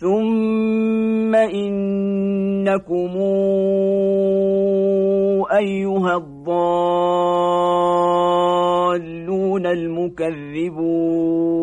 ثم إنكم أيها الضالون المكذبون